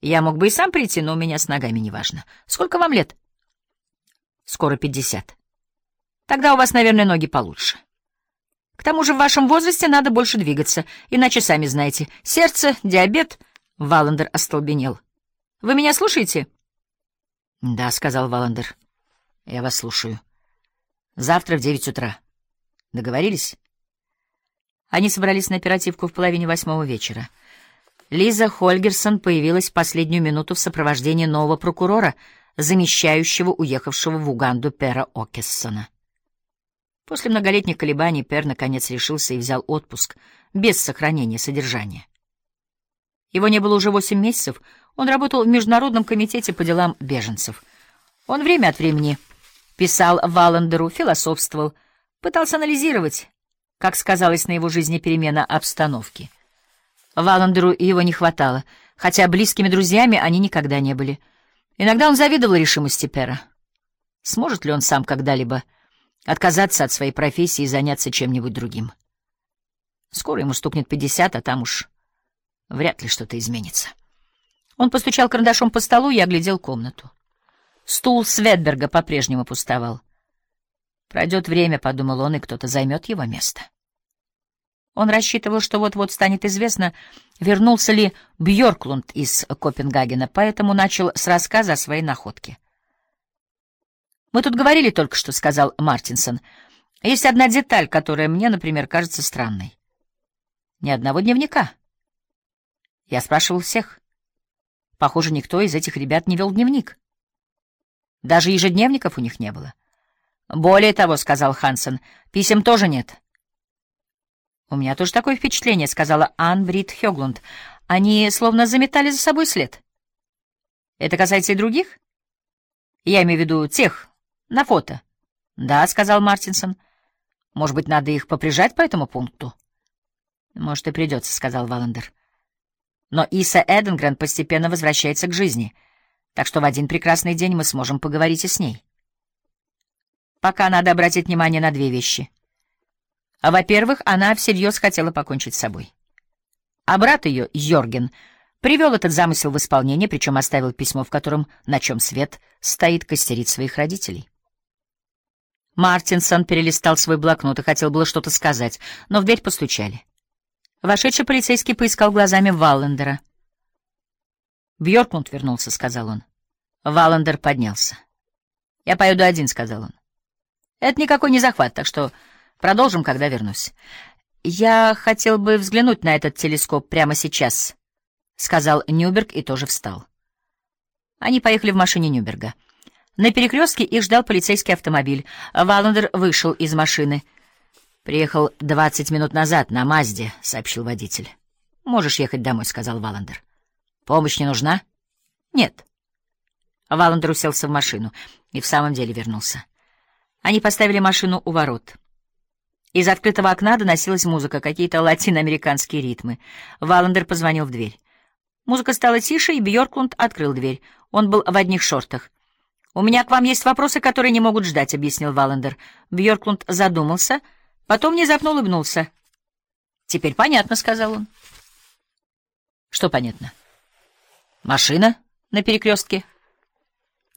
Я мог бы и сам прийти, но у меня с ногами неважно. Сколько вам лет? Скоро пятьдесят. Тогда у вас, наверное, ноги получше. К тому же в вашем возрасте надо больше двигаться, иначе, сами знаете, сердце, диабет... Валандер остолбенел. «Вы меня слушаете?» «Да», — сказал Валандер. «Я вас слушаю. Завтра в девять утра. Договорились?» Они собрались на оперативку в половине восьмого вечера. Лиза Хольгерсон появилась в последнюю минуту в сопровождении нового прокурора, замещающего уехавшего в Уганду Пера Окессона. После многолетних колебаний Пер наконец решился и взял отпуск, без сохранения содержания. Его не было уже восемь месяцев, он работал в Международном комитете по делам беженцев. Он время от времени писал Валандеру, философствовал, пытался анализировать, как сказалась на его жизни перемена обстановки. Валандеру его не хватало, хотя близкими друзьями они никогда не были. Иногда он завидовал решимости Пера. Сможет ли он сам когда-либо отказаться от своей профессии и заняться чем-нибудь другим. Скоро ему стукнет пятьдесят, а там уж вряд ли что-то изменится. Он постучал карандашом по столу и оглядел комнату. Стул Светберга по-прежнему пустовал. Пройдет время, — подумал он, — и кто-то займет его место. Он рассчитывал, что вот-вот станет известно, вернулся ли Бьорклунд из Копенгагена, поэтому начал с рассказа о своей находке. «Мы тут говорили только что», — сказал Мартинсон. «Есть одна деталь, которая мне, например, кажется странной. Ни одного дневника». Я спрашивал всех. Похоже, никто из этих ребят не вел дневник. Даже ежедневников у них не было. «Более того», — сказал Хансен, — «писем тоже нет». «У меня тоже такое впечатление», — сказала Ан Брит Хёглунд. «Они словно заметали за собой след». «Это касается и других?» «Я имею в виду тех, на фото. Да, сказал Мартинсон. Может быть, надо их поприжать по этому пункту? Может, и придется, сказал Валандер. Но Иса Эденгрен постепенно возвращается к жизни, так что в один прекрасный день мы сможем поговорить и с ней. Пока надо обратить внимание на две вещи. А, во-первых, она всерьез хотела покончить с собой. А брат ее, Йорген, привел этот замысел в исполнение, причем оставил письмо, в котором, на чем свет, стоит костерить своих родителей. Мартинсон перелистал свой блокнот и хотел было что-то сказать, но в дверь постучали. Вошедший полицейский поискал глазами Валлендера. «Бьорклунд вернулся», — сказал он. Валлендер поднялся. «Я поеду один», — сказал он. «Это никакой не захват, так что продолжим, когда вернусь. Я хотел бы взглянуть на этот телескоп прямо сейчас», — сказал Нюберг и тоже встал. Они поехали в машине Нюберга. На перекрестке их ждал полицейский автомобиль. Валандер вышел из машины. «Приехал двадцать минут назад на Мазде», — сообщил водитель. «Можешь ехать домой», — сказал Валандер. «Помощь не нужна?» «Нет». Валандер уселся в машину и в самом деле вернулся. Они поставили машину у ворот. Из открытого окна доносилась музыка, какие-то латиноамериканские ритмы. Валандер позвонил в дверь. Музыка стала тише, и Бьорклунд открыл дверь. Он был в одних шортах. «У меня к вам есть вопросы, которые не могут ждать», — объяснил Валандер. Бьорклунд задумался, потом внезапно улыбнулся. «Теперь понятно», — сказал он. «Что понятно?» «Машина на перекрестке?»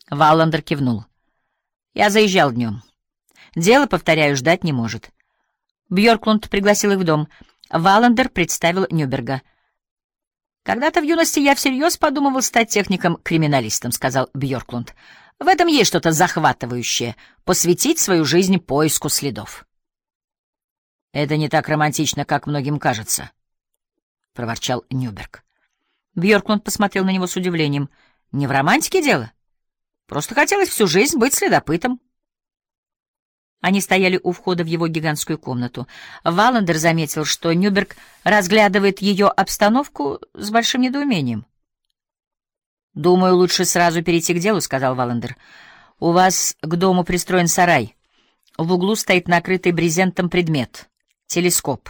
Валандер кивнул. «Я заезжал днем. Дело, повторяю, ждать не может». Бьорклунд пригласил их в дом. Валандер представил Нюберга. «Когда-то в юности я всерьез подумывал стать техником-криминалистом», — сказал Бьорклунд. В этом есть что-то захватывающее — посвятить свою жизнь поиску следов. «Это не так романтично, как многим кажется», — проворчал Нюберг. Бьорклунд посмотрел на него с удивлением. «Не в романтике дело. Просто хотелось всю жизнь быть следопытом». Они стояли у входа в его гигантскую комнату. Валандер заметил, что Нюберг разглядывает ее обстановку с большим недоумением. «Думаю, лучше сразу перейти к делу», — сказал Валандер. «У вас к дому пристроен сарай. В углу стоит накрытый брезентом предмет — телескоп.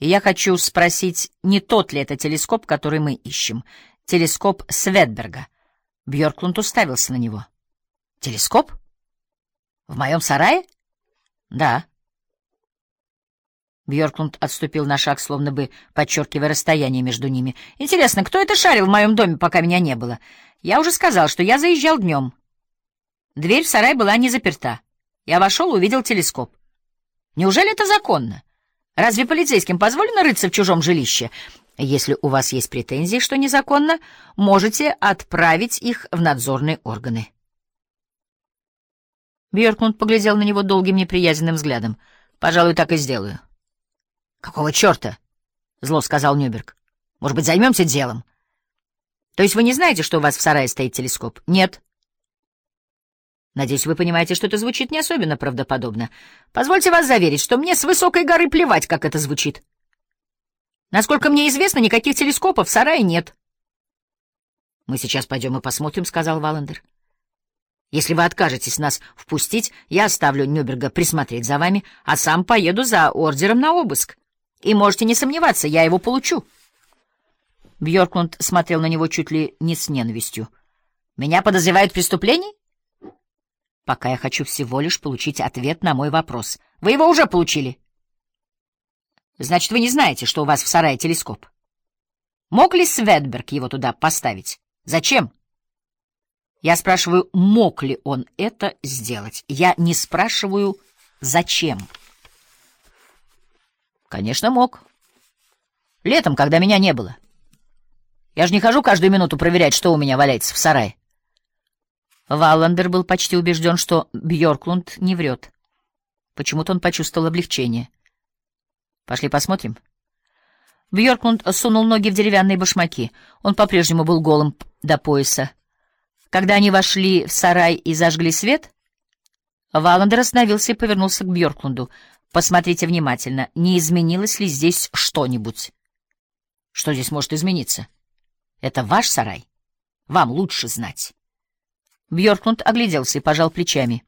И я хочу спросить, не тот ли это телескоп, который мы ищем? Телескоп Светберга». Бьорклунд уставился на него. «Телескоп? В моем сарае?» «Да». Бьорклунд отступил на шаг, словно бы подчеркивая расстояние между ними. «Интересно, кто это шарил в моем доме, пока меня не было? Я уже сказал, что я заезжал днем. Дверь в сарай была не заперта. Я вошел и увидел телескоп. Неужели это законно? Разве полицейским позволено рыться в чужом жилище? Если у вас есть претензии, что незаконно, можете отправить их в надзорные органы». Бьорклунд поглядел на него долгим неприязненным взглядом. «Пожалуй, так и сделаю». «Какого черта?» — зло сказал Нюберг. «Может быть, займемся делом?» «То есть вы не знаете, что у вас в сарае стоит телескоп?» «Нет». «Надеюсь, вы понимаете, что это звучит не особенно правдоподобно. Позвольте вас заверить, что мне с высокой горы плевать, как это звучит. Насколько мне известно, никаких телескопов в сарае нет». «Мы сейчас пойдем и посмотрим», — сказал Валандер. Если вы откажетесь нас впустить, я оставлю Нюберга присмотреть за вами, а сам поеду за ордером на обыск. И можете не сомневаться, я его получу. Бьорклунд смотрел на него чуть ли не с ненавистью. «Меня подозревают в преступлении?» «Пока я хочу всего лишь получить ответ на мой вопрос. Вы его уже получили?» «Значит, вы не знаете, что у вас в сарае телескоп?» «Мог ли Светберг его туда поставить? Зачем?» Я спрашиваю, мог ли он это сделать. Я не спрашиваю, зачем. Конечно, мог. Летом, когда меня не было. Я же не хожу каждую минуту проверять, что у меня валяется в сарае. Валландер был почти убежден, что Бьорклунд не врет. Почему-то он почувствовал облегчение. Пошли посмотрим. Бьорклунд сунул ноги в деревянные башмаки. Он по-прежнему был голым до пояса. Когда они вошли в сарай и зажгли свет, Валандер остановился и повернулся к Бьорклунду. «Посмотрите внимательно, не изменилось ли здесь что-нибудь?» «Что здесь может измениться?» «Это ваш сарай? Вам лучше знать». Бьорклунд огляделся и пожал плечами.